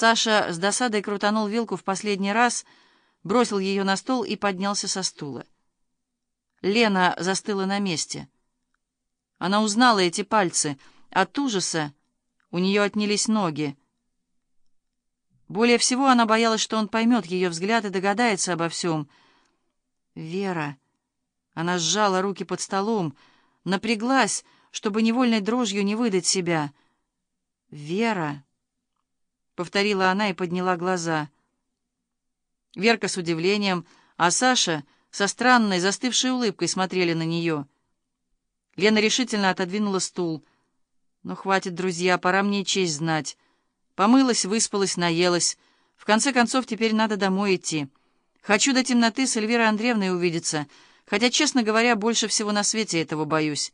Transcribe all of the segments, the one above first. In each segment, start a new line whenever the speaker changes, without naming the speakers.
Саша с досадой крутанул вилку в последний раз, бросил ее на стол и поднялся со стула. Лена застыла на месте. Она узнала эти пальцы. От ужаса у нее отнялись ноги. Более всего она боялась, что он поймет ее взгляд и догадается обо всем. «Вера!» Она сжала руки под столом, напряглась, чтобы невольной дрожью не выдать себя. «Вера!» — повторила она и подняла глаза. Верка с удивлением, а Саша со странной застывшей улыбкой смотрели на нее. Лена решительно отодвинула стул. «Ну, хватит, друзья, пора мне честь знать». Помылась, выспалась, наелась. В конце концов, теперь надо домой идти. Хочу до темноты с Эльвирой Андреевной увидеться, хотя, честно говоря, больше всего на свете этого боюсь.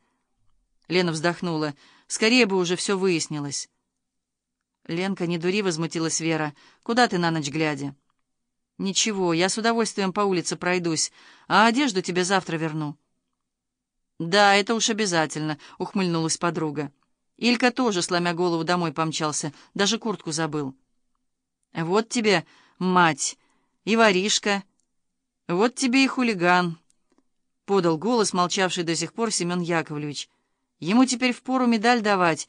Лена вздохнула. Скорее бы уже все выяснилось. «Ленка, не дури», — возмутилась Вера. «Куда ты на ночь глядя?» «Ничего, я с удовольствием по улице пройдусь, а одежду тебе завтра верну». «Да, это уж обязательно», — ухмыльнулась подруга. Илька тоже, сломя голову, домой помчался, даже куртку забыл. «Вот тебе, мать, и воришка, вот тебе и хулиган», — подал голос, молчавший до сих пор Семен Яковлевич. «Ему теперь впору медаль давать,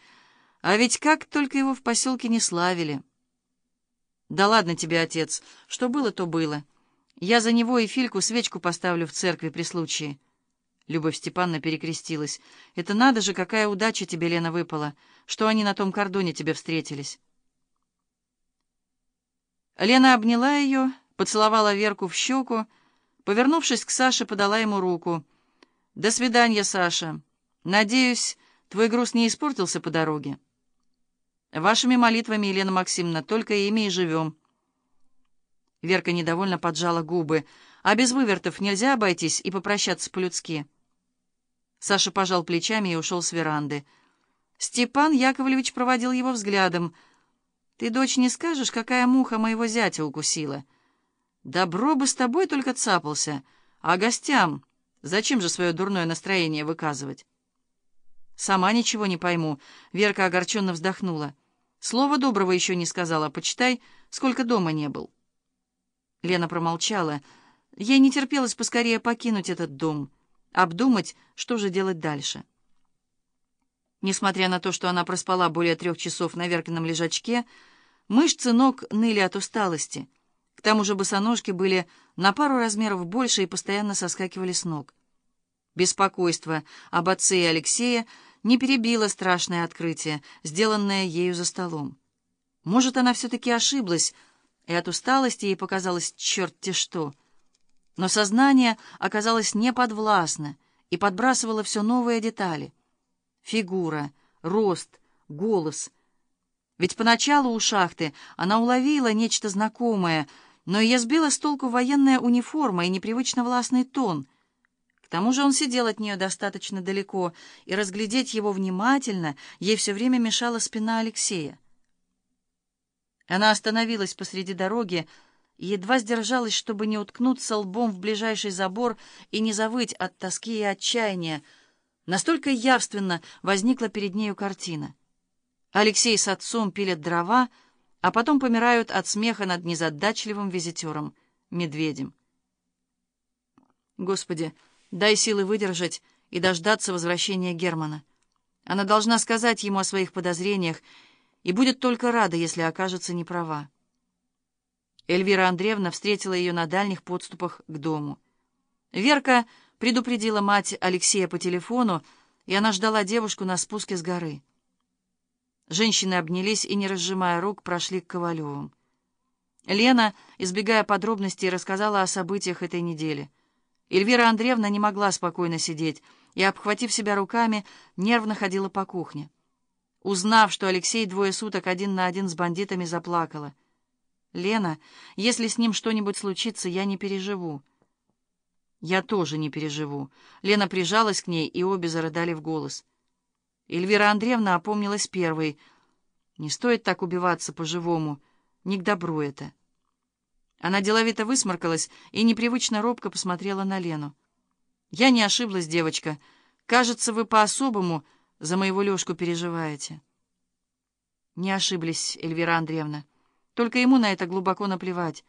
а ведь как только его в поселке не славили». «Да ладно тебе, отец, что было, то было. Я за него и Фильку свечку поставлю в церкви при случае». Любовь Степановна перекрестилась. «Это надо же, какая удача тебе, Лена, выпала, что они на том кордоне тебе встретились». Лена обняла ее, поцеловала Верку в щеку, повернувшись к Саше, подала ему руку. «До свидания, Саша. Надеюсь, твой груз не испортился по дороге?» «Вашими молитвами, Елена Максимовна, только ими и живем». Верка недовольно поджала губы. «А без вывертов нельзя обойтись и попрощаться по-людски?» Саша пожал плечами и ушел с веранды. Степан Яковлевич проводил его взглядом. «Ты, дочь, не скажешь, какая муха моего зятя укусила?» «Добро бы с тобой только цапался, а гостям зачем же свое дурное настроение выказывать?» «Сама ничего не пойму», — Верка огорченно вздохнула. «Слова доброго еще не сказала, почитай, сколько дома не был». Лена промолчала. Ей не терпелось поскорее покинуть этот дом — обдумать, что же делать дальше. Несмотря на то, что она проспала более трех часов на Веркином лежачке, мышцы ног ныли от усталости. К тому же босоножки были на пару размеров больше и постоянно соскакивали с ног. Беспокойство об отце и Алексея не перебило страшное открытие, сделанное ею за столом. Может, она все-таки ошиблась, и от усталости ей показалось черт-те что — но сознание оказалось неподвластно и подбрасывало все новые детали. Фигура, рост, голос. Ведь поначалу у шахты она уловила нечто знакомое, но ее сбила с толку военная униформа и непривычно властный тон. К тому же он сидел от нее достаточно далеко, и разглядеть его внимательно ей все время мешала спина Алексея. Она остановилась посреди дороги, едва сдержалась, чтобы не уткнуться лбом в ближайший забор и не завыть от тоски и отчаяния. Настолько явственно возникла перед нею картина. Алексей с отцом пилят дрова, а потом помирают от смеха над незадачливым визитером, медведем. Господи, дай силы выдержать и дождаться возвращения Германа. Она должна сказать ему о своих подозрениях и будет только рада, если окажется неправа. Эльвира Андреевна встретила ее на дальних подступах к дому. Верка предупредила мать Алексея по телефону, и она ждала девушку на спуске с горы. Женщины обнялись и, не разжимая рук, прошли к Ковалевым. Лена, избегая подробностей, рассказала о событиях этой недели. Эльвира Андреевна не могла спокойно сидеть и, обхватив себя руками, нервно ходила по кухне. Узнав, что Алексей двое суток один на один с бандитами, заплакала — «Лена, если с ним что-нибудь случится, я не переживу». «Я тоже не переживу». Лена прижалась к ней, и обе зарыдали в голос. Эльвира Андреевна опомнилась первой. «Не стоит так убиваться по-живому. Не к добру это». Она деловито высморкалась и непривычно робко посмотрела на Лену. «Я не ошиблась, девочка. Кажется, вы по-особому за моего Лешку переживаете». «Не ошиблись, Эльвира Андреевна». Только ему на это глубоко наплевать.